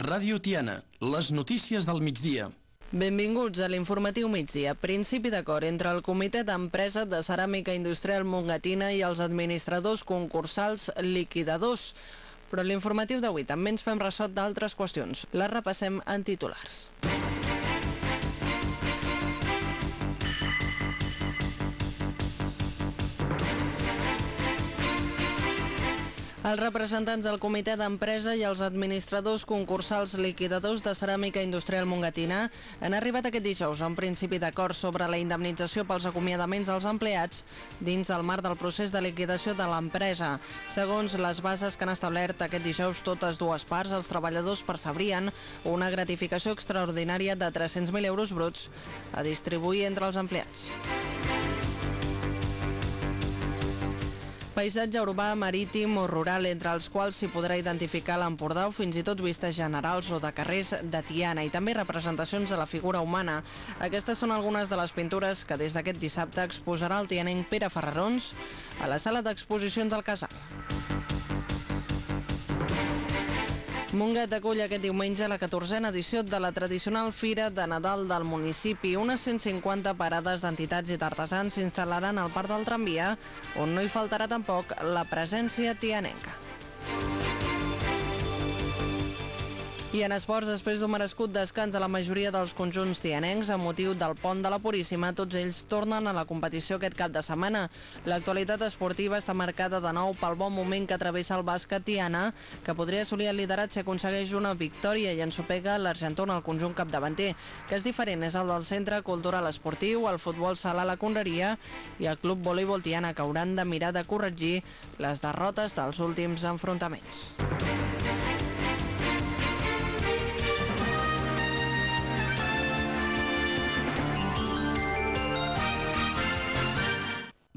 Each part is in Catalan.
Ràdio Tiana, les notícies del migdia. Benvinguts a l'informatiu migdia. Principi d'acord entre el Comitè d'Empresa de Ceràmica Industrial Mongatina i els administradors concursals liquidadors. Però l'informatiu d'avui també ens fem ressò d'altres qüestions. Les repassem en titulars. Els representants del comitè d'empresa i els administradors concursals liquidadors de ceràmica industrial mongatina han arribat aquest dijous a un principi d'acord sobre la indemnització pels acomiadaments als empleats dins del marc del procés de liquidació de l'empresa. Segons les bases que han establert aquest dijous totes dues parts, els treballadors percebrien una gratificació extraordinària de 300.000 euros bruts a distribuir entre els empleats. Paisatge urbà, marítim o rural, entre els quals s'hi podrà identificar l'Empordà o fins i tot vistes generals o de carrers de Tiana i també representacions de la figura humana. Aquestes són algunes de les pintures que des d'aquest dissabte exposarà el tianenc Pere Ferrarons a la sala d'exposicions del Casal. Montgat acull aquest diumenge la 14a edició de la tradicional Fira de Nadal del municipi. Unes 150 parades d'entitats i d'artesans s'instal·laran al Parc del Tramvia, on no hi faltarà tampoc la presència tianenca. I en esports, després d'un merescut descans a la majoria dels conjunts tianencs a motiu del pont de la Puríssima, tots ells tornen a la competició aquest cap de setmana. L'actualitat esportiva està marcada de nou pel bon moment que travessa el bàsquet Tiana, que podria assolir el liderat si aconsegueix una victòria i ensopega l'Argentó en el conjunt capdavanter, que és diferent, és el del Centre Cultural Esportiu, el futbol sala la Conreria i el Club Voleibol Tiana, que hauran de mirar de corregir les derrotes dels últims enfrontaments.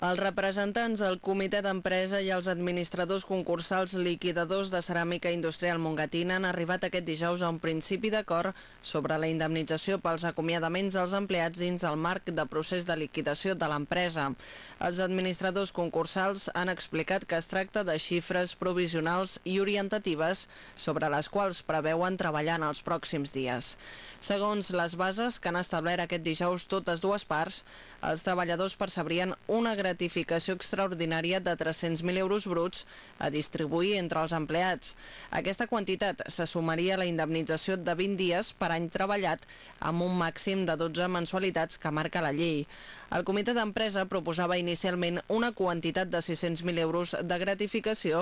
Els representants del comitè d'empresa i els administradors concursals liquidadors de ceràmica industrial mongatina han arribat aquest dijous a un principi d'acord sobre la indemnització pels acomiadaments dels empleats dins el marc de procés de liquidació de l'empresa. Els administradors concursals han explicat que es tracta de xifres provisionals i orientatives sobre les quals preveuen treballar en els pròxims dies. Segons les bases que han establert aquest dijous totes dues parts, els treballadors percebrien una gratificació extraordinària de 300.000 euros bruts a distribuir entre els empleats. Aquesta quantitat se sumaria a la indemnització de 20 dies per any treballat amb un màxim de 12 mensualitats que marca la llei. El comitè d'empresa proposava inicialment una quantitat de 600.000 euros de gratificació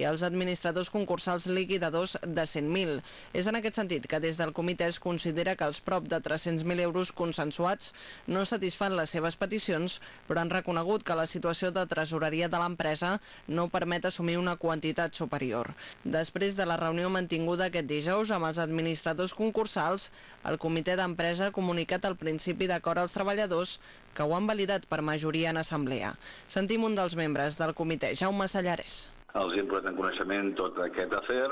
i els administradors concursals liquidadors de 100.000. És en aquest sentit que des del comitè es considera que els prop de 300.000 euros consensuats no satisfan les seves peticions, però han reconegut que la situació de tresoreria de l'empresa no permet assumir una quantitat superior. Després de la reunió mantinguda aquest dijous amb els administradors concursals, el comitè d'empresa ha comunicat al principi d'acord als treballadors que ho han validat per majoria en assemblea. Sentim un dels membres del comitè, Jaume Sallarès. Els hem posat en coneixement tot aquest afer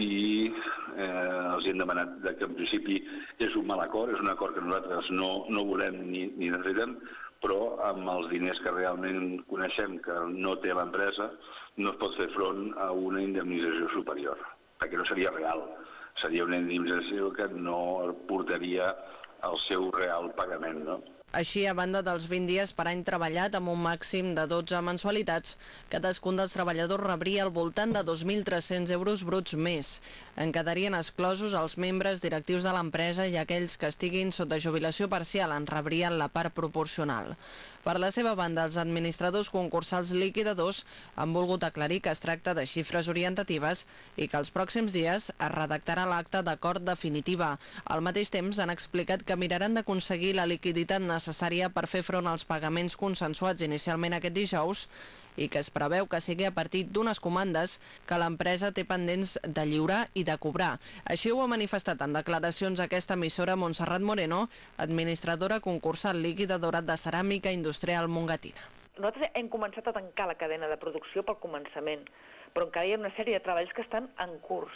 i eh, els hem demanat de que en principi és un mal acord, és un acord que nosaltres no, no volem ni, ni necessitem, però amb els diners que realment coneixem que no té l'empresa no es pot fer front a una indemnització superior, perquè no seria real. Seria una indemnització que no portaria al seu real pagament, no? Així, a banda dels 20 dies per any treballat amb un màxim de 12 mensualitats, cadascun dels treballadors rebria al voltant de 2.300 euros bruts més. En quedarien exclosos els membres directius de l'empresa i aquells que estiguin sota jubilació parcial en rebrien la part proporcional. Per la seva banda, els administradors concursals liquidadors han volgut aclarir que es tracta de xifres orientatives i que els pròxims dies es redactarà l'acte d'acord definitiva. Al mateix temps, han explicat que miraran d'aconseguir la liquiditat necessària per fer front als pagaments consensuats inicialment aquest dijous i que es preveu que sigui a partir d'unes comandes que l'empresa té pendents de lliurar i de cobrar. Així ho ha manifestat en declaracions aquesta emissora Montserrat Moreno, administradora concursal liquidadora de ceràmica industrial mongatina. Nosaltres hem començat a tancar la cadena de producció pel començament, però encara hi ha una sèrie de treballs que estan en curs.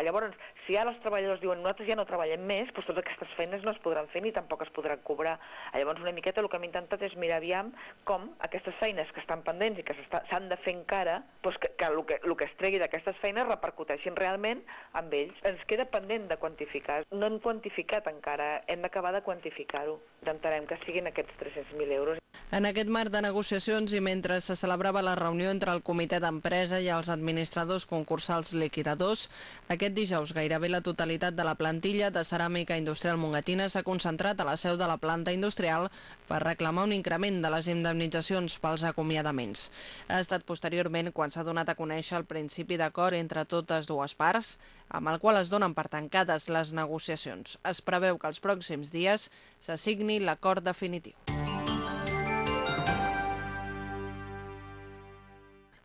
Llavors, si ara els treballadors diuen nosaltres ja no treballem més, doncs totes aquestes feines no es podran fer ni tampoc es podran cobrar. Llavors, una miqueta el que hem intentat és mirar aviam com aquestes feines que estan pendents i que s'han de fer encara, doncs que, que, el, que el que es tregui d'aquestes feines repercuteixin realment amb ells. Ens queda pendent de quantificar. No hem quantificat encara, hem d'acabar de quantificar-ho. Intentarem que siguin aquests 300.000 euros. En aquest marc de negociacions i mentre se celebrava la reunió entre el comitè d'empresa i els administradors concursals liquidadors, aquest dijous gairebé la totalitat de la plantilla de ceràmica industrial mongatina s'ha concentrat a la seu de la planta industrial per reclamar un increment de les indemnitzacions pels acomiadaments. Ha estat posteriorment quan s'ha donat a conèixer el principi d'acord entre totes dues parts, amb el qual es donen per tancades les negociacions. Es preveu que els pròxims dies s'assigni l'acord definitiu.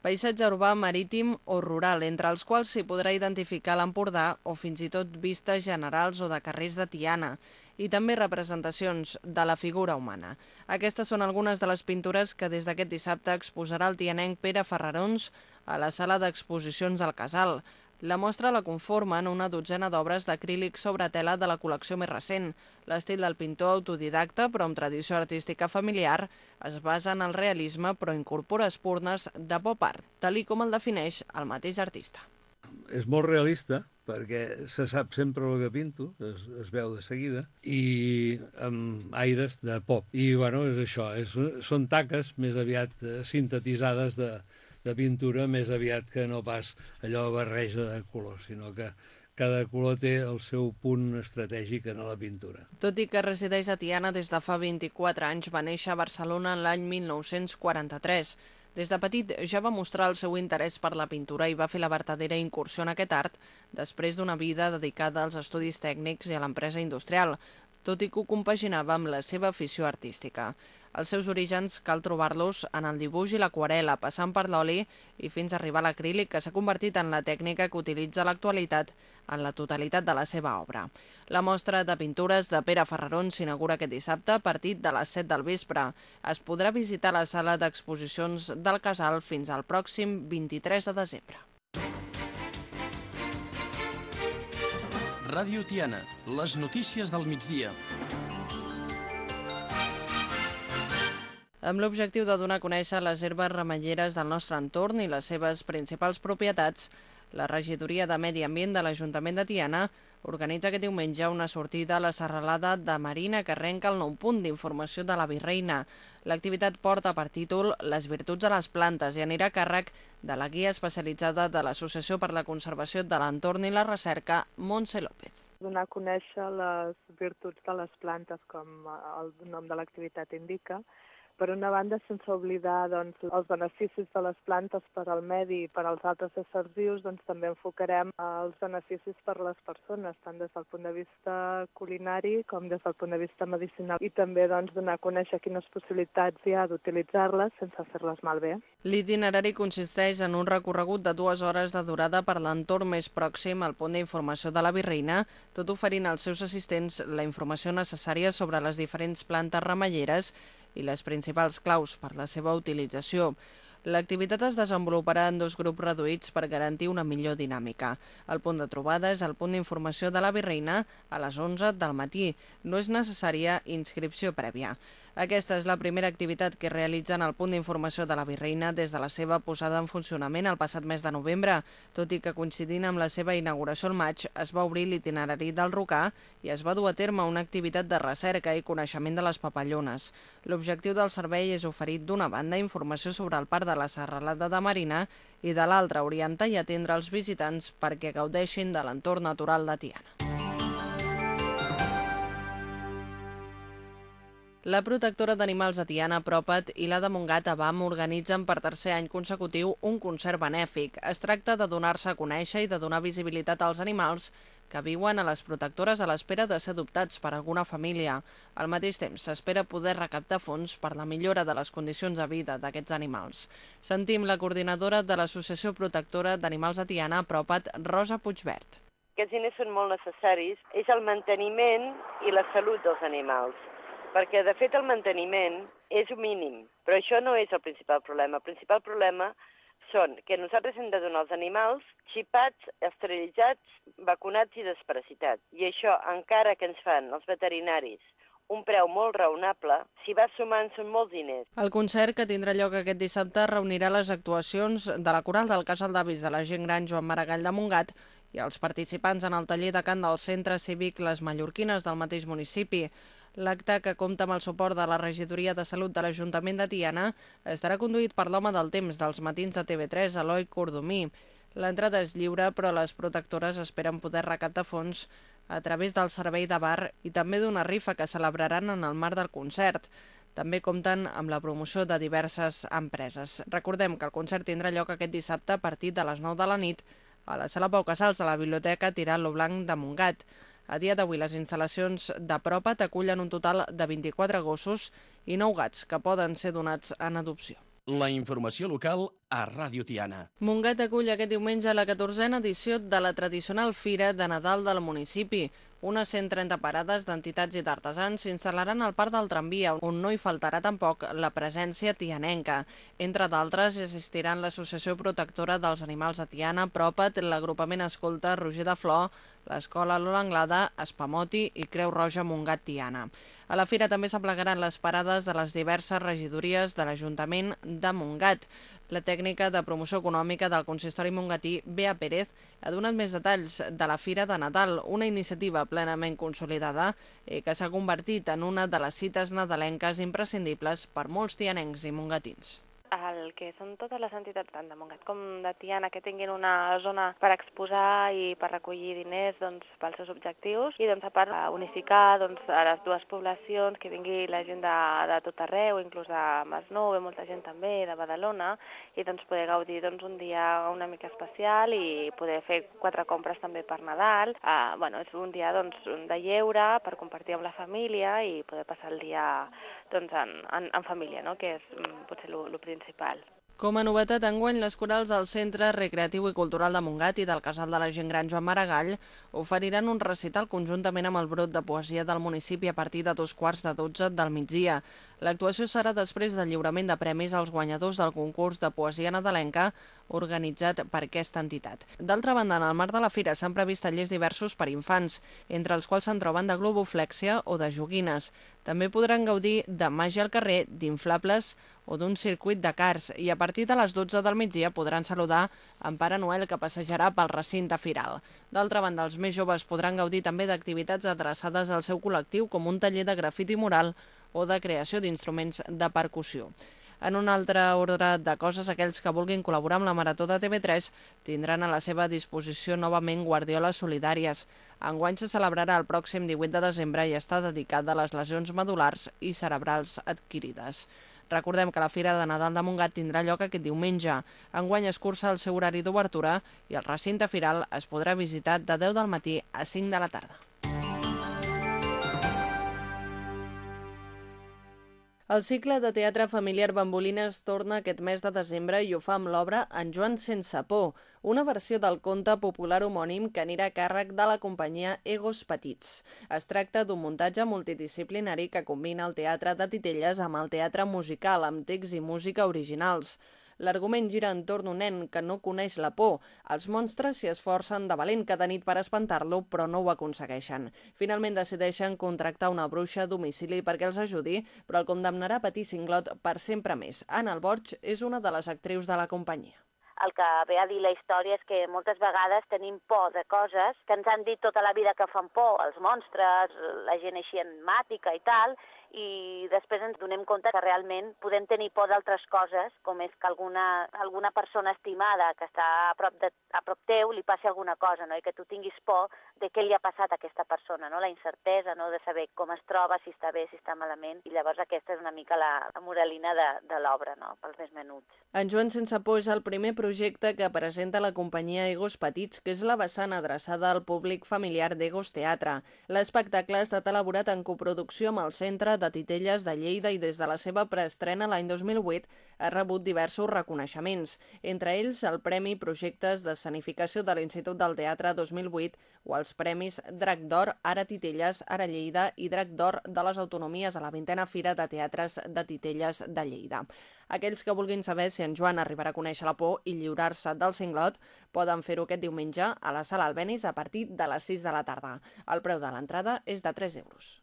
Paisatge urbà, marítim o rural, entre els quals s'hi podrà identificar l'Empordà o fins i tot vistes generals o de carrers de Tiana i també representacions de la figura humana. Aquestes són algunes de les pintures que des d'aquest dissabte exposarà el tianenc Pere Ferrarons a la sala d'exposicions del Casal. La mostra la conformen una dotzena d'obres d'acrílic sobre tela de la col·lecció més recent. L'estil del pintor autodidacta, però amb tradició artística familiar, es basa en el realisme però incorpora espurnes de pop art, tal com el defineix el mateix artista. És molt realista, perquè se sap sempre el que pinto, es, es veu de seguida, i amb aires de pop. I, bueno, és això, és, són taques més aviat eh, sintetitzades de, de pintura més aviat que no pas allò barreja de colors, sinó que cada color té el seu punt estratègic en la pintura. Tot i que resideix a Tiana des de fa 24 anys, va néixer a Barcelona l'any 1943. Des de petit ja va mostrar el seu interès per la pintura i va fer la vertadera incursió en aquest art després d'una vida dedicada als estudis tècnics i a l'empresa industrial, tot i que ho compaginava amb la seva afició artística. Els seus orígens cal trobar-los en el dibuix i l'aquarela, passant per l'oli i fins a arribar a l'acrílic, que s'ha convertit en la tècnica que utilitza l'actualitat en la totalitat de la seva obra. La mostra de pintures de Pere Ferraron s'inaugura aquest dissabte a partir de les 7 del vespre. Es podrà visitar la sala d'exposicions del Casal fins al pròxim 23 de desembre. Ràdio Tiana, les notícies del migdia. Amb l'objectiu de donar a conèixer les herbes remenyeres del nostre entorn i les seves principals propietats, la regidoria de Medi Ambient de l'Ajuntament de Tiana organitza aquest diumenge una sortida a la serralada de Marina que arrenca el nou punt d'informació de la Virreina. L'activitat porta per títol Les virtuts de les plantes i anirà a càrrec de la guia especialitzada de l'Associació per la Conservació de l'Entorn i la Recerca, Montse López. Donar a conèixer les virtuts de les plantes, com el nom de l'activitat indica, per una banda, sense oblidar doncs, els beneficis de les plantes per al medi i per als altres éssers vius, doncs, també enfocarem els beneficis per a les persones, tant des del punt de vista culinari com des del punt de vista medicinal. I també doncs, donar a conèixer quines possibilitats hi ha d'utilitzar-les sense fer-les malbé. L'itinerari consisteix en un recorregut de dues hores de durada per l'entorn més pròxim al punt d'informació de la Virreina, tot oferint als seus assistents la informació necessària sobre les diferents plantes remelleres i les principals claus per la seva utilització. L'activitat es desenvoluparà en dos grups reduïts per garantir una millor dinàmica. El punt de trobada és el punt d'informació de la Virreina a les 11 del matí. No és necessària inscripció prèvia. Aquesta és la primera activitat que realitzen al punt d'informació de la Virreina des de la seva posada en funcionament el passat mes de novembre. Tot i que coincidint amb la seva inauguració al maig, es va obrir l'itinerari del Rocà i es va dur a terme una activitat de recerca i coneixement de les papallones. L'objectiu del servei és oferir d'una banda informació sobre el parc de la Serralada de Marina i de l'altra orientar i atendre els visitants perquè gaudeixin de l'entorn natural de Tiana. La protectora d'animals de Tiana, Propat i la de Montgat, Avam, organitzen per tercer any consecutiu un concert benèfic. Es tracta de donar-se a conèixer i de donar visibilitat als animals que viuen a les protectores a l'espera de ser adoptats per alguna família. Al mateix temps, s'espera poder recaptar fons per la millora de les condicions de vida d'aquests animals. Sentim la coordinadora de l'Associació Protectora d'Animals de Tiana, Propat, Rosa Puigvert. Aquests diners són molt necessaris. És el manteniment i la salut dels animals perquè de fet el manteniment és un mínim, però això no és el principal problema. El principal problema són que nosaltres hem de donar als animals xipats, esterilitzats, vacunats i desparasitats. I això, encara que ens fan els veterinaris un preu molt raonable, si va sumant són molts diners. El concert que tindrà lloc aquest dissabte reunirà les actuacions de la coral del Casal d'Avis de la gent gran Joan Maragall de Montgat i els participants en el taller de cant del Centre Cívic Les Mallorquines del mateix municipi. L'acte, que compta amb el suport de la Regidoria de Salut de l'Ajuntament de Tiana, estarà conduït per l'home del temps dels matins de TV3, Eloi Cordomí. L'entrada és lliure, però les protectores esperen poder recaptar fons a través del servei de bar i també d'una rifa que celebraran en el marc del concert. També compten amb la promoció de diverses empreses. Recordem que el concert tindrà lloc aquest dissabte a partir de les 9 de la nit a la sala Pau Casals de la Biblioteca Tirant lo Blanc de Montgat. A dia d'avui, les instal·lacions de Propa t'acullen un total de 24 gossos i 9 gats que poden ser donats en adopció. La informació local a Ràdio Tiana. Montgat acull aquest diumenge la 14a edició de la tradicional Fira de Nadal del municipi. Unes 130 parades d'entitats i d'artesans s'instal·laran al Parc del Tramvia, on no hi faltarà tampoc la presència tianenca. Entre d'altres, assistiran l'Associació Protectora dels Animals de Tiana, Propat, l'agrupament Escolta Roger de Flor, l'Escola Lola Anglada, Espamoti i Creu Roja Montgat Tiana. A la fira també s'aplegaran les parades de les diverses regidories de l'Ajuntament de Montgat. La tècnica de promoció econòmica del consistori mongatí, Bea Pérez, ha donat més detalls de la Fira de Nadal, una iniciativa plenament consolidada eh, que s'ha convertit en una de les cites nadalenques imprescindibles per molts tianencs i mongatins el que són totes les entitats, tant de Montgat com de Tiana, que tinguin una zona per exposar i per recollir diners doncs, pels seus objectius i doncs, a part unificar doncs, a les dues poblacions, que vingui la gent de, de tot arreu, inclús de Masnou, ve molta gent també, de Badalona, i doncs, poder gaudir doncs, un dia una mica especial i poder fer quatre compres també per Nadal. Uh, bueno, és un dia doncs, de lleure per compartir amb la família i poder passar el dia doncs, en, en, en família, no? que és mm, potser el principal. Com a novetat, enguany, les corals del Centre Recreatiu i Cultural de Montgat i del Casal de la Gent Gran Joan Maragall oferiran un recital conjuntament amb el brot de poesia del municipi a partir de dos quarts de dotze del migdia. L'actuació serà després del lliurament de premis als guanyadors del concurs de poesia nadalenca organitzat per aquesta entitat. D'altra banda, en el marc de la fira s'han previst tallers diversos per infants, entre els quals se'n troben de globoflèxia o de joguines. També podran gaudir de màgia al carrer, d'inflables o d'un circuit de cars i a partir de les 12 del migdia podran saludar en Pare Noel que passejarà pel recinte firal. D'altra banda, els més joves podran gaudir també d'activitats adreçades al seu col·lectiu com un taller de grafiti mural o de creació d'instruments de percussió. En un altre ordre de coses, aquells que vulguin col·laborar amb la Marató de TV3 tindran a la seva disposició novament guardioles solidàries. Enguany se celebrarà el pròxim 18 de desembre i està dedicat a les lesions medulars i cerebrals adquirides. Recordem que la Fira de Nadal de Montgat tindrà lloc aquest diumenge. Enguany es cursa el seu horari d'obertura i el recinte firal es podrà visitar de 10 del matí a 5 de la tarda. El cicle de teatre familiar Bambolines torna aquest mes de desembre i ho fa amb l'obra En Joan sense por, una versió del conte popular homònim que anirà a càrrec de la companyia Egos Petits. Es tracta d'un muntatge multidisciplinari que combina el teatre de titelles amb el teatre musical, amb text i música originals. L'argument gira entorn un nen que no coneix la por. Els monstres s'hi esforcen de valent cada nit per espantar-lo, però no ho aconsegueixen. Finalment decideixen contractar una bruixa a domicili perquè els ajudi, però el condemnarà a patir cinglot per sempre més. Anna Alborg és una de les actrius de la companyia el que ve a dir la història és que moltes vegades tenim por de coses que ens han dit tota la vida que fan por, els monstres, la gent així enmàtica i tal, i després ens donem compte que realment podem tenir por d'altres coses, com és que alguna, alguna persona estimada que està a prop, de, a prop teu li passi alguna cosa, no? i que tu tinguis por de què li ha passat a aquesta persona, no? la incertesa no? de saber com es troba, si està bé, si està malament, i llavors aquesta és una mica la, la moralina de, de l'obra, no? pels més menuts. En Joan Sense Por és el primer projecte que presenta la companyia Egos Petits, que és la vessant adreçada al públic familiar d'Egos Teatre. L'espectacle ha estat elaborat en coproducció amb el Centre de de Titelles de Lleida i des de la seva preestrena l'any 2008 ha rebut diversos reconeixements, entre ells el Premi Projectes d'Escenificació de l'Institut del Teatre 2008 o els Premis Drac d'Or, Ara Titelles, Ara Lleida i Drac d'Or de les Autonomies a la vintena Fira de Teatres de Titelles de Lleida. Aquells que vulguin saber si en Joan arribarà a conèixer la por i lliurar-se del cinglot poden fer-ho aquest diumenge a la Sala Albenis a partir de les 6 de la tarda. El preu de l'entrada és de 3 euros.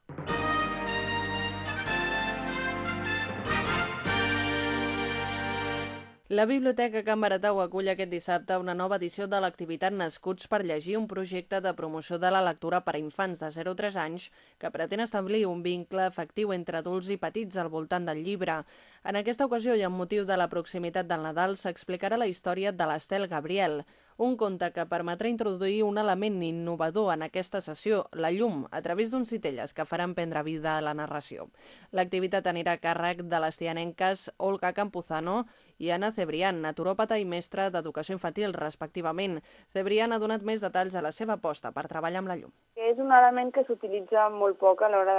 La Biblioteca Can Baratau acull aquest dissabte una nova edició de l'activitat Nascuts per llegir, un projecte de promoció de la lectura per a infants de 0 a 3 anys que pretén establir un vincle efectiu entre adults i petits al voltant del llibre. En aquesta ocasió i amb motiu de la proximitat del Nadal s'explicarà la història de l'Estel Gabriel, un conte que permetrà introduir un element innovador en aquesta sessió, la llum, a través d'uns citelles que faran prendre vida a la narració. L'activitat anirà a càrrec de les tianenques Olga Campuzano i Anna Cebrián, naturòpata i mestra d'educació infantil, respectivament. Cebrián ha donat més detalls a la seva aposta per treballar amb la llum. És un element que s'utilitza molt poc a l'hora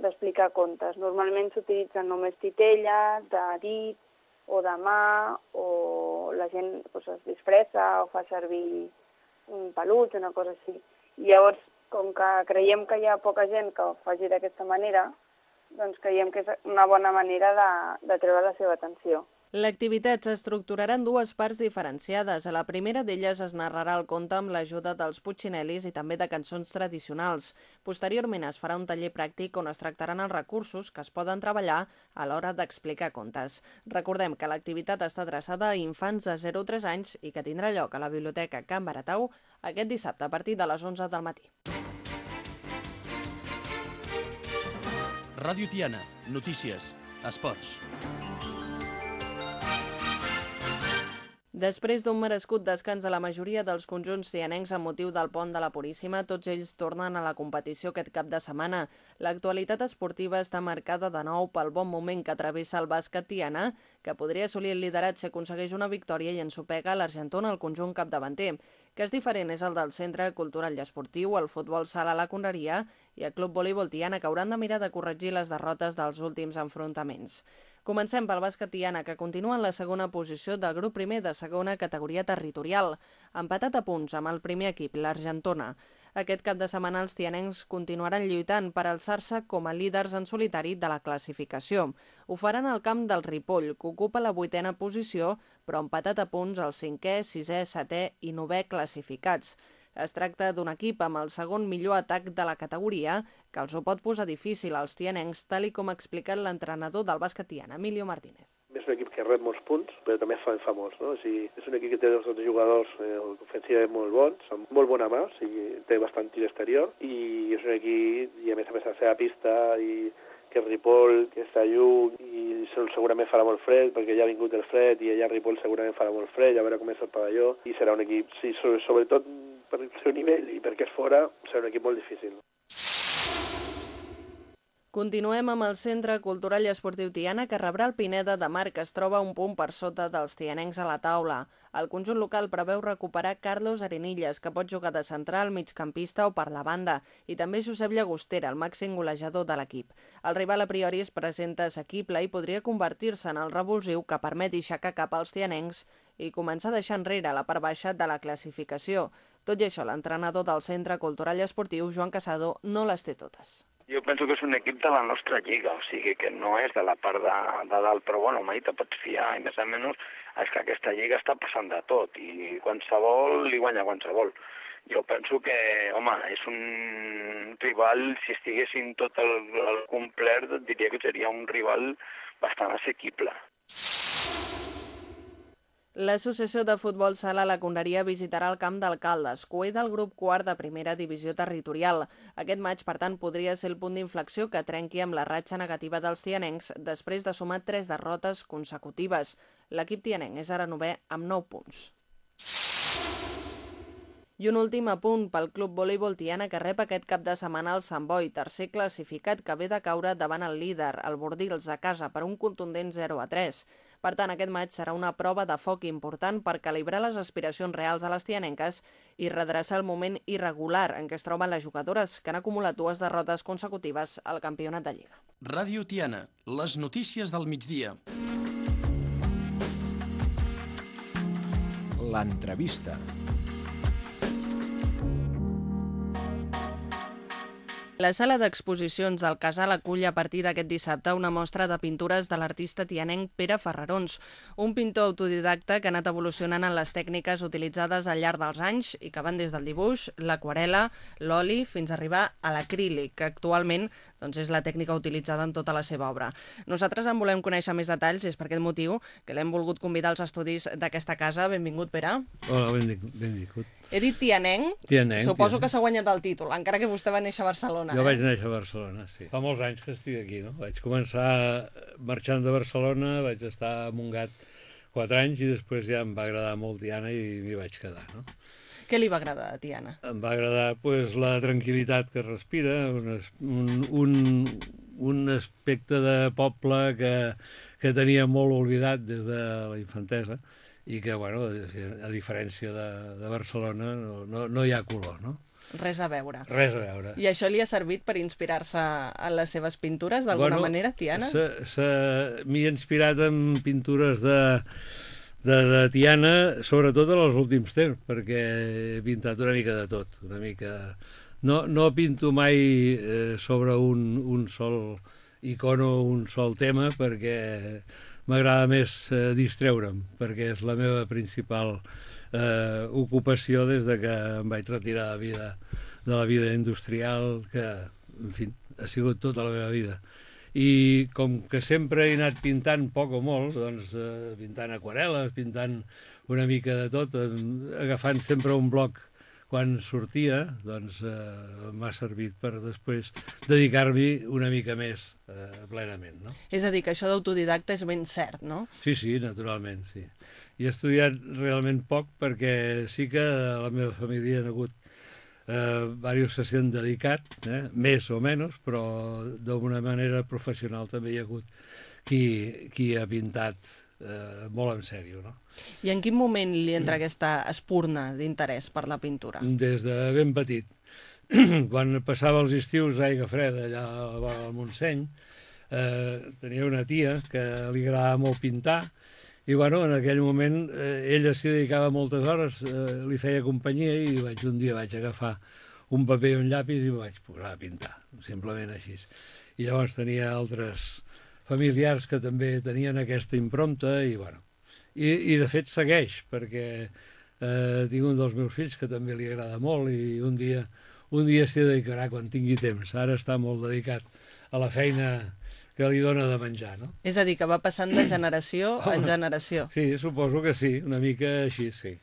d'explicar de, contes. Normalment s'utilitzen només titelles, de dit, o de mà, o la gent doncs, es disfressa o fa servir un peluig, una cosa així. I llavors, com que creiem que hi ha poca gent que ho faci d'aquesta manera, doncs creiem que és una bona manera de, de treure la seva atenció. L'activitat s'estructurarà en dues parts diferenciades. A la primera d'elles es narrarà el conte amb l'ajuda dels Puccinellis i també de cançons tradicionals. Posteriorment es farà un taller pràctic on es tractaran els recursos que es poden treballar a l'hora d'explicar contes. Recordem que l'activitat està adreçada a infants de 0 a 3 anys i que tindrà lloc a la Biblioteca Can Baratau aquest dissabte a partir de les 11 del matí. Ràdio Tiana, notícies, esports. Després d'un merescut descans a la majoria dels conjunts tianencs amb motiu del pont de la Puríssima, tots ells tornen a la competició aquest cap de setmana. L'actualitat esportiva està marcada de nou pel bon moment que travessa el bàsquet tiana, que podria assolir el liderat si aconsegueix una victòria i ensopega l'Argentona al conjunt capdavanter, que és diferent és el del Centre Cultural i Esportiu, el futbol sala la Conreria i el Club Voleibol Tiana, que hauran de mirar de corregir les derrotes dels últims enfrontaments. Comencem pel bàsquet Tiana, que continua en la segona posició del grup primer de segona categoria territorial, empatat a punts amb el primer equip, l'Argentona. Aquest cap de setmana els tianencs continuaran lluitant per alçar-se com a líders en solitari de la classificació. Ho faran al camp del Ripoll, que ocupa la vuitena posició, però empatat a punts els cinquè, sisè, setè i novè classificats. Es tracta d'un equip amb el segon millor atac de la categoria, que els ho pot posar difícil als tianencs, tal i com ha explicat l'entrenador del bàsquet tiana, Emilio Martínez. És un equip que rep molts punts, però també fa, fa molts. No? O sigui, és un equip que té dos jugadors eh, ofensivament molt bons, amb molt bona mà, o sigui, té bastant tir exterior, i és un equip, i a més a més la seva pista, i que Ripoll, que està lluny, i segurament farà molt fred, perquè ja ha vingut el fred, i allà Ripoll segurament farà molt fred, ja veure com és el pavelló, i serà un equip, sí, sobretot per el seu nivell i perquè és fora, serà un equip molt difícil. Continuem amb el Centre Cultural i Esportiu Tiana, que rebrà el Pineda de Mar, que es troba un punt per sota dels tianencs a la taula. El conjunt local preveu recuperar Carlos Arenillas, que pot jugar de central, migcampista o per la banda, i també Josep Llagostera, el màxim golejador de l'equip. El rival a priori es presenta assequible i podria convertir-se en el revulsiu que permet aixecar cap als tianencs i començar a deixar enrere la part baixa de la classificació. Tot i això, l'entrenador del Centre Cultural i Esportiu, Joan Casado, no les té totes. Jo penso que és un equip de la nostra lliga, o sigui que no és de la part de, de dalt, però bueno, mai te pots fiar, i més o menys és que aquesta lliga està passant de tot, i qualsevol li guanya qualsevol. Jo penso que, home, és un rival, si estiguessin tot el, el complet, diria que seria un rival bastant assequible. L'Associació de Futbol Sala La Conreria visitarà el camp d'Alcaldes, cué del grup quart de primera divisió territorial. Aquest maig, per tant, podria ser el punt d'inflexió que trenqui amb la ratxa negativa dels tianencs després de sumar tres derrotes consecutives. L'equip tianenc és ara nové amb 9 punts. I un últim apunt pel Club Voleibol Tiana que rep aquest cap de setmana el Sant Boi, tercer classificat que ve de caure davant el líder, el Bordils, a casa per un contundent 0 a 3. Per tant, aquest maig serà una prova de foc important per calibrar les aspiracions reals a les tianenques i redreçar el moment irregular en què es troben les jugadores que han acumulat dues derrotes consecutives al campionat de Lliga. Ràdio Tiana, les notícies del migdia. L'entrevista. La sala d'exposicions del Casal acull a partir d'aquest dissabte una mostra de pintures de l'artista tianenc Pere Ferrarons, un pintor autodidacta que ha anat evolucionant en les tècniques utilitzades al llarg dels anys i que van des del dibuix, l'aquarela, l'oli, fins a arribar a l'acrílic, que actualment doncs, és la tècnica utilitzada en tota la seva obra. Nosaltres en volem conèixer més detalls i és per aquest motiu que l'hem volgut convidar als estudis d'aquesta casa. Benvingut, Pere. Hola, benvingut. benvingut. He dit tianenc. Tianenc, Suposo tianenc. que s'ha guanyat el títol, encara que vostè va néixer a Barcelona. Jo eh? vaig néixer a Barcelona, sí. Fa molts anys que estic aquí, no? Vaig començar marxant de Barcelona, vaig estar a Montgat quatre anys i després ja em va agradar molt Tiana i m'hi vaig quedar, no? Què li va agradar a Tiana? Em va agradar pues, la tranquil·litat que respira, un, es- un, un, un aspecte de poble que, que tenia molt oblidat des de la infantesa i que, bueno, a diferència de, de Barcelona, no, no, no hi ha color, no? Res a veure. Res a veure. I això li ha servit per inspirar-se en les seves pintures, d'alguna manera, Tiana? M'hi he inspirat en pintures de, de, de Tiana, sobretot en els últims temps, perquè he pintat una mica de tot, una mica... No, no pinto mai eh, sobre un, un sol icono, un sol tema, perquè m'agrada més eh, distreure'm, perquè és la meva principal eh, ocupació des de que em vaig retirar de, vida, de la vida industrial, que, en fi, ha sigut tota la meva vida. I com que sempre he anat pintant poc o molt, doncs eh, pintant aquarel·les, pintant una mica de tot, eh, agafant sempre un bloc quan sortia, doncs eh, m'ha servit per després dedicar-m'hi una mica més eh, plenament, no? És a dir, que això d'autodidacta és ben cert, no? Sí, sí, naturalment, sí. I he estudiat realment poc perquè sí que la meva família ha hagut eh, diversos s'hi han dedicat, eh, més o menys, però d'una manera professional també hi ha hagut qui, qui ha pintat eh, molt en sèrio, no? I en quin moment li entra aquesta espurna d'interès per la pintura? Des de ben petit. Quan passava els estius a Aigua Freda, allà al, Montseny, eh, tenia una tia que li agradava molt pintar, i bueno, en aquell moment eh, ella s'hi dedicava moltes hores, eh, li feia companyia i vaig, un dia vaig agafar un paper i un llapis i em vaig posar a pintar, simplement així. I llavors tenia altres familiars que també tenien aquesta impronta i bueno, i, i de fet segueix, perquè eh, tinc un dels meus fills que també li agrada molt i un dia, un dia s'hi dedicarà quan tingui temps. Ara està molt dedicat a la feina que li dona de menjar, no? És a dir, que va passant de generació en generació. Sí, suposo que sí, una mica així, sí.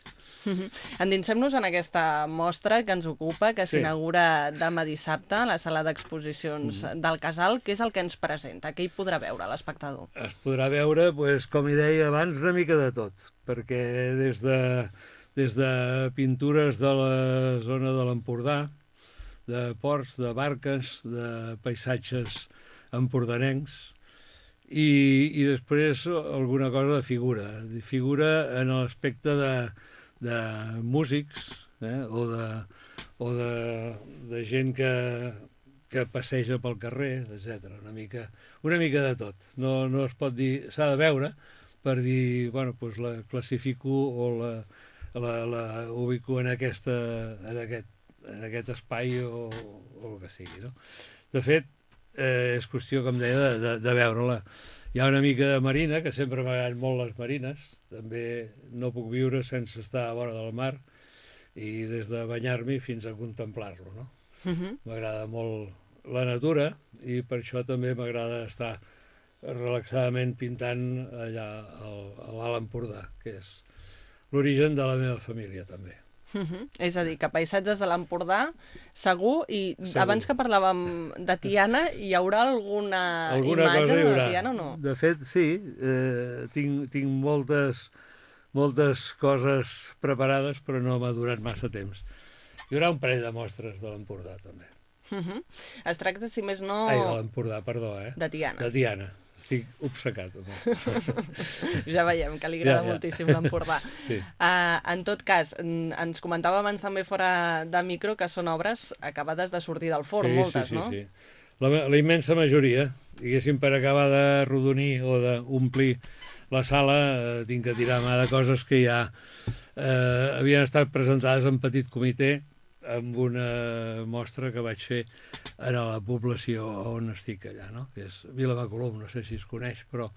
Endinsem-nos en aquesta mostra que ens ocupa, que Sí. s'inaugura demà dissabte a la sala d'exposicions del Casal. Què és el que ens presenta? Què hi podrà veure l'espectador? Es podrà veure, pues, com hi deia abans, una mica de tot, perquè des de, des de pintures de la zona de l'Empordà, de ports, de barques, de paisatges empordanencs, i, i després alguna cosa de figura. Figura en l'aspecte de, de músics eh? o, de, o de, de gent que, que passeja pel carrer, etc. Una mica, una mica de tot. No, no es pot dir... S'ha de veure per dir, bueno, doncs la classifico o la, la, la ubico en, aquesta, en, aquest, en aquest espai o, o el que sigui. No? De fet, eh, és qüestió, com deia, de, de, de veure-la. Hi ha una mica de marina, que sempre m'agraden molt les marines. També no puc viure sense estar a vora del mar i des de banyar-m'hi fins a contemplar-lo, no? Uh -huh. M'agrada molt la natura i per això també m'agrada estar relaxadament pintant allà al, a l'Alt Empordà, que és l'origen de la meva família també. -huh. És a dir, que paisatges de l'Empordà, segur, i Segur. abans que parlàvem de Tiana, hi haurà alguna, Alguna imatge de. Tiana o no? De fet, sí, eh, tinc, tinc moltes, moltes coses preparades, però no m'ha durat massa temps. Hi haurà un parell de mostres de l'Empordà, també. Uh -huh. Es tracta, si més no... Ai, de l'Empordà, perdó, eh? De Tiana. De Tiana. Estic obcecat. Amb ja veiem que li agrada Ja, ja. moltíssim l'Empordà. Sí. Uh, en tot cas, ens comentava abans també fora de micro que són obres acabades de sortir del forn, moltes, sí, sí, no? Sí. La, la immensa majoria, diguéssim, per acabar de rodonir o d'omplir la sala, eh, tinc que tirar mà de coses que ja eh, havien estat presentades en petit comitè amb una mostra que vaig fer a la població on estic allà, no? que és Vilamacolom, no sé si es coneix, però,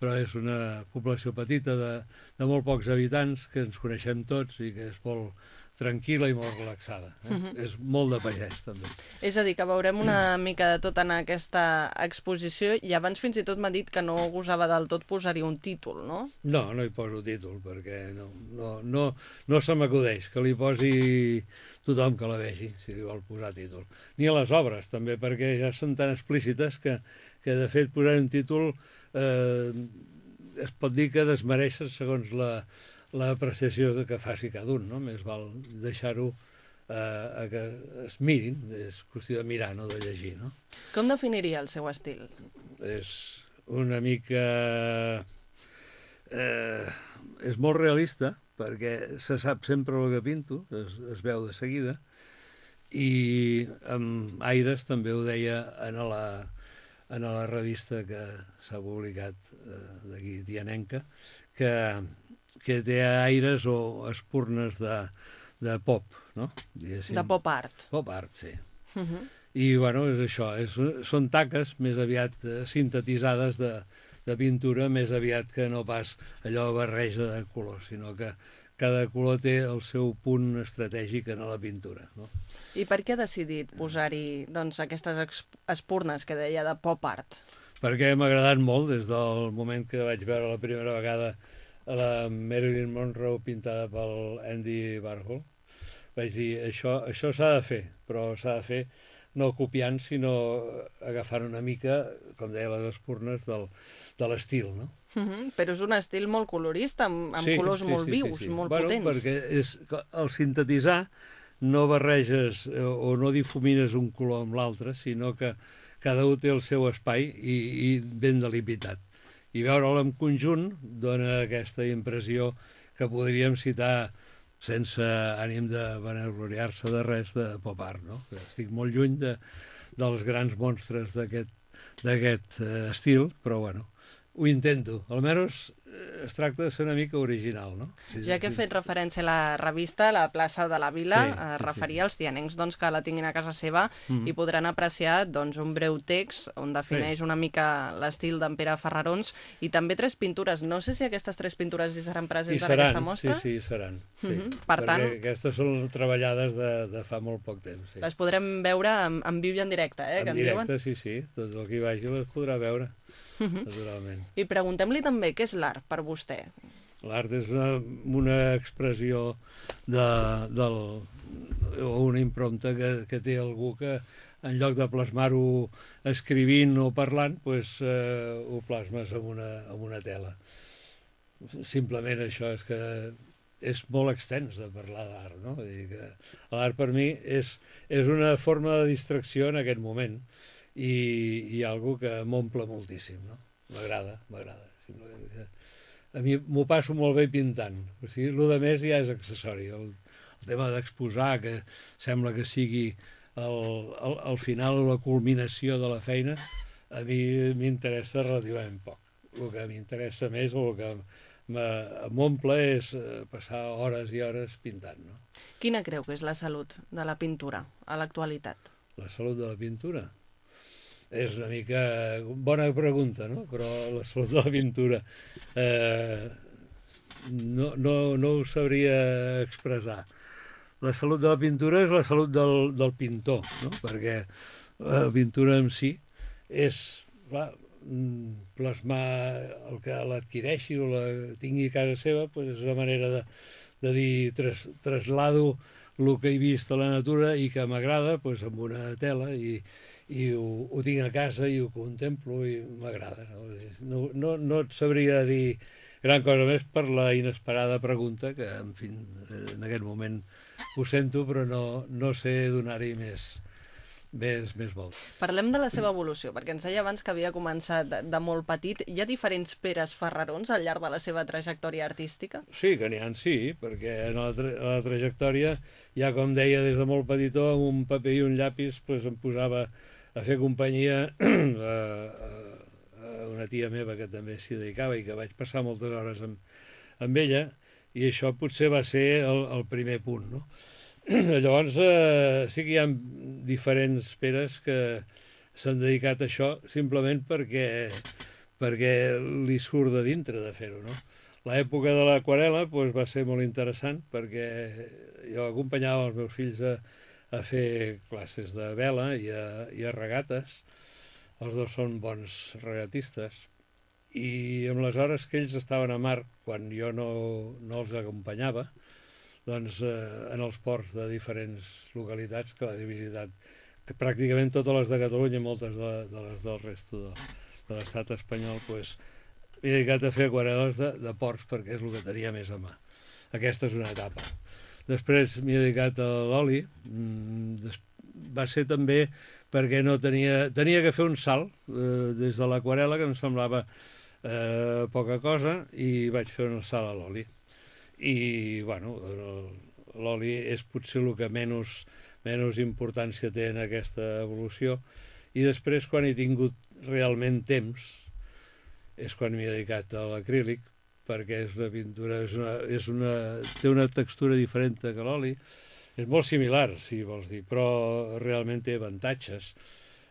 però és una població petita de, de molt pocs habitants que ens coneixem tots i que és molt tranquil·la i molt relaxada. Eh? Mhm. És molt de pagès, també. És a dir, que veurem una mica de tot en aquesta exposició i abans fins i tot m'ha dit que no gosava del tot posar-hi un títol, no? No, no hi poso títol, perquè no, no, no, no se m'acudeix que li posi tothom que la vegi, si li vol posar títol. Ni a les obres, també, perquè ja són tan explícites que, que de fet, posar un títol eh, es pot dir que desmereixen segons la l'apreciació que faci cada un, no? Més val deixar-ho eh, a que es mirin, és qüestió de mirar, no de llegir, no? Com definiria el seu estil? és una mica... Eh, és molt realista, perquè se sap sempre el que pinto, es, es veu de seguida, i amb aires també ho deia en la, en la revista que s'ha publicat eh, d'aquí, Tianenca, que, que té aires o espurnes de, de pop, no? Diguéssim. De pop art. Pop art, sí. Uh -huh. I, bueno, és això, és, són taques més aviat eh, sintetitzades de, de pintura, més aviat que no pas allò barreja de colors, sinó que cada color té el seu punt estratègic en la pintura. No? I per què ha decidit posar-hi doncs, aquestes espurnes que deia de pop art? Perquè m'ha agradat molt des del moment que vaig veure la primera vegada la Marilyn Monroe pintada pel Andy Warhol. Vaig dir, això, això s'ha de fer, però s'ha de fer no copiant, sinó agafant una mica, com deia les espurnes, del, de l'estil, no? -huh. Però és un estil molt colorista, amb, amb colors molt vius, molt bueno, potents. perquè és, al sintetitzar no barreges eh, o no difumines un color amb l'altre, sinó que cada un té el seu espai i, i ben delimitat. I veure'l en conjunt dona aquesta impressió que podríem citar sense ànim de vanagloriar-se de res de pop art, no? Estic molt lluny de, dels grans monstres d'aquest d'aquest eh, estil, però bueno, ho intento. Almenys es tracta de ser una mica original, no? Sí, Ja que he sí. fet referència a la revista, la plaça de la Vila, Sí, sí, sí, eh, sí. referia als tianencs doncs, que la tinguin a casa seva Mhm. i podran apreciar doncs, un breu text on defineix Sí. una mica l'estil d'en Pere Ferrarons i també tres pintures. No sé si aquestes tres pintures hi seran I presents en aquesta mostra. sí, sí, hi seran. Sí. Mhm. Per tant- Perquè aquestes són treballades de, de fa molt poc temps. Sí. Les podrem veure en, en viu i en directe, eh, que en en directe, diuen. sí, sí. Tot el que hi vagi les podrà veure, Mhm. naturalment. I preguntem-li també què és l'art per vostè. L'art és una, una expressió de, del, o una impronta que, que té algú que en lloc de plasmar-ho escrivint o parlant, pues, eh, ho plasmes amb una, amb una tela. Simplement això és que és molt extens de parlar d'art, no? L'art per mi és, és una forma de distracció en aquest moment i, i algo que m'omple moltíssim, no? M'agrada, m'agrada. Simplement a mi m'ho passo molt bé pintant. O sigui, el de més ja és accessori. El, el tema d'exposar, que sembla que sigui el, el, el final o la culminació de la feina, a mi m'interessa relativament poc. El que m'interessa més o el que m'omple és eh, passar hores i hores pintant. No? Quina creu que és la salut de la pintura a l'actualitat? La salut de la pintura? És una mica... Bona pregunta, no? Però salut de la pintura... Eh, no, no, no ho sabria expressar. La salut de la pintura és la salut del, del pintor, no? Perquè la pintura en si és, clar, plasmar el que l'adquireixi o la tingui a casa seva, doncs és una manera de, de dir, tras, traslado el que he vist a la natura i que m'agrada doncs, amb una tela i, i ho, ho tinc a casa i ho contemplo i m'agrada. No? No, no, no et sabria dir gran cosa més per la inesperada pregunta que, en fi, en aquest moment ho sento, però no, no sé donar-hi més, més, més volta. Parlem de la seva evolució, perquè ens deia abans que havia començat de, de molt petit. Hi ha diferents Peres Ferrarons al llarg de la seva trajectòria artística? Sí, que n'hi ha, sí, perquè en la, tra la trajectòria, ja com deia, des de molt petitó, amb un paper i un llapis, pues, em posava a fer companyia a, a, una tia meva que també s'hi dedicava i que vaig passar moltes hores amb, amb ella, i això potser va ser el, el primer punt, no? Llavors, eh, sí que hi ha diferents peres que s'han dedicat a això simplement perquè, perquè li surt de dintre de fer-ho, no? L'època de l'aquarela pues, va ser molt interessant perquè jo acompanyava els meus fills a, a fer classes de vela i a, i a regates. Els dos són bons regatistes. I amb les hores que ells estaven a mar, quan jo no, no els acompanyava, doncs, eh, en els ports de diferents localitats que l'he visitat, que pràcticament totes les de Catalunya i moltes de, de les del resto de, de l'estat espanyol, pues, m'he dedicat a fer aquarel·les de, de ports perquè és el que tenia més a mà. Aquesta és una etapa. Després m'he dedicat a l'oli, mm, va ser també perquè no tenia, tenia que fer un salt eh, des de l'aquarela que em semblava eh, poca cosa i vaig fer un salt a l'oli. I bueno, l'oli és potser el que menys, menys importància té en aquesta evolució. I després quan he tingut realment temps és quan m'he dedicat a l'acrílic perquè és una pintura, és una, és una, té una textura diferent que l'oli, és molt similar, si vols dir, però realment té avantatges.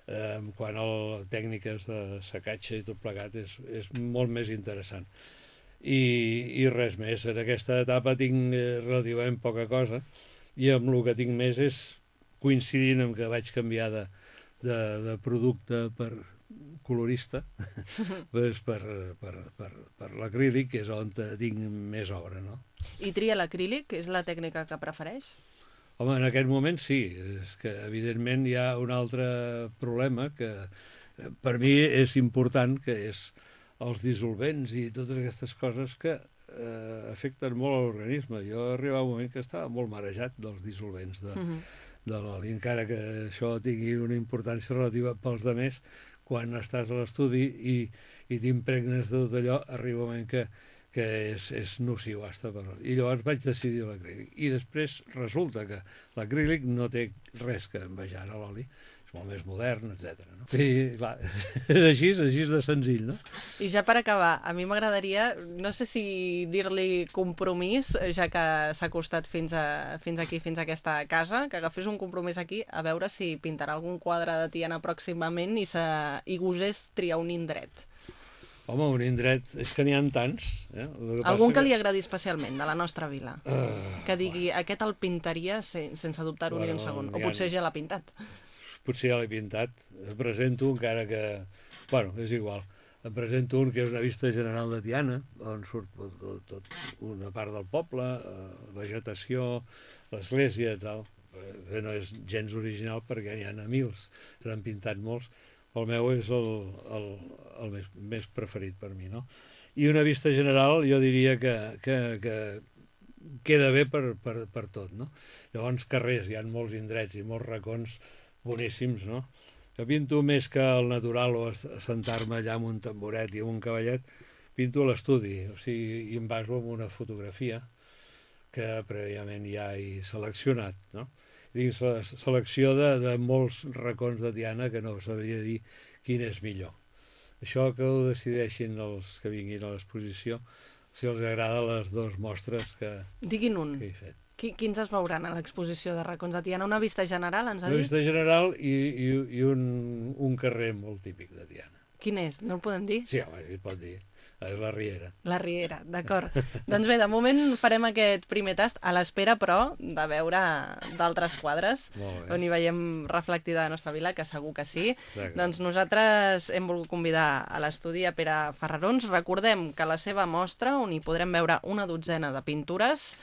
Eh, quan el tècniques de secatge i tot plegat és, és molt més interessant i, i res més. En aquesta etapa tinc eh, relativament poca cosa i amb el que tinc més és coincidint amb que vaig canviar de, de, de producte per colorista pues per, per, per, per l'acrílic, que és on tinc més obra. No? I tria l'acrílic? És la tècnica que prefereix? Home, en aquest moment sí. És que, evidentment, hi ha un altre problema que eh, per mi és important, que és els dissolvents i totes aquestes coses que eh, afecten molt l'organisme. Jo arribava un moment que estava molt marejat dels dissolvents de, uh -huh. de l'oli, encara que això tingui una importància relativa pels de més, quan estàs a l'estudi i, i t'impregnes de tot allò, arriba un moment que, que és, és nociu hasta per... I llavors vaig decidir l'acrílic. I després resulta que l'acrílic no té res que envejar a l'oli, molt més modern, etc. No? I clar, és així, és així de senzill, no? I ja per acabar, a mi m'agradaria, no sé si dir-li compromís, ja que s'ha costat fins, a, fins aquí, fins a aquesta casa, que agafés un compromís aquí a veure si pintarà algun quadre de Tiana pròximament i, se, i gosés triar un indret. Home, un indret, és que n'hi ha tants. Eh? Que Algun que, que li agradi especialment, de la nostra vila. Uh, que digui, bueno. aquest el pintaria sense dubtar-ho bueno, ni un segon. O potser ja l'ha pintat potser ja l'he pintat. Em presento encara que... Bueno, és igual. Em presento un que és una vista general de Tiana, on surt tot, tot una part del poble, eh, vegetació, l'església i tal. Eh, no és gens original perquè hi ha a mils, se n'han pintat molts. El meu és el, el, el més, més preferit per mi, no? I una vista general jo diria que, que, que queda bé per, per, per tot, no? Llavors carrers, hi ha molts indrets i molts racons boníssims, no? Jo pinto més que el natural o sentar-me allà amb un tamboret i amb un cavallet, pinto a l'estudi, o sigui, i em baso en una fotografia que prèviament ja he seleccionat, no? Dins la selecció de, de molts racons de Tiana que no sabia dir quin és millor. Això que ho decideixin els que vinguin a l'exposició, si els agrada les dues mostres que, Diguin un. que he fet. Quins es veuran a l'exposició de racons de Tiana? Una vista general, ens ha dit? Una vista general i, i, i un, un carrer molt típic de Tiana. Quin és? No el podem dir? Sí, home, sí, pot dir. És la Riera. La Riera, d'acord. doncs bé, de moment farem aquest primer tast a l'espera, però, de veure d'altres quadres on hi veiem reflectida la nostra vila, que segur que sí. Doncs nosaltres hem volgut convidar a l'estudi a Pere Ferrarons. Recordem que la seva mostra, on hi podrem veure una dotzena de pintures,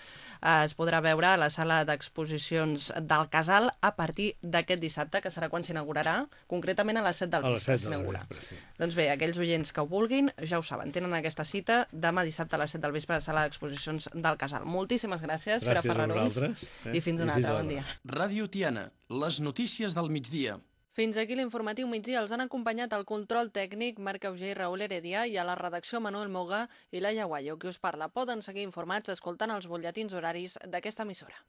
es podrà veure a la sala d'exposicions del Casal a partir d'aquest dissabte, que serà quan s'inaugurarà, concretament a les 7 del A les vespre 7 de la s'inaugura. vespre, sí. Doncs bé, aquells oients que ho vulguin, ja ho saben, tenen aquesta cita demà dissabte a les 7 del vespre a la sala d'exposicions del Casal. Moltíssimes gràcies, Gràcies Pere a Ferrarons, vosaltres, eh? i fins I una fins altra, a bon dia. Ràdio Tiana, les notícies del migdia. Fins aquí l'informatiu migdia. Els han acompanyat el control tècnic Marc Auger i Raül Heredia i a la redacció Manuel Moga i Laia Guayo, qui us parla. Poden seguir informats escoltant els butlletins horaris d'aquesta emissora.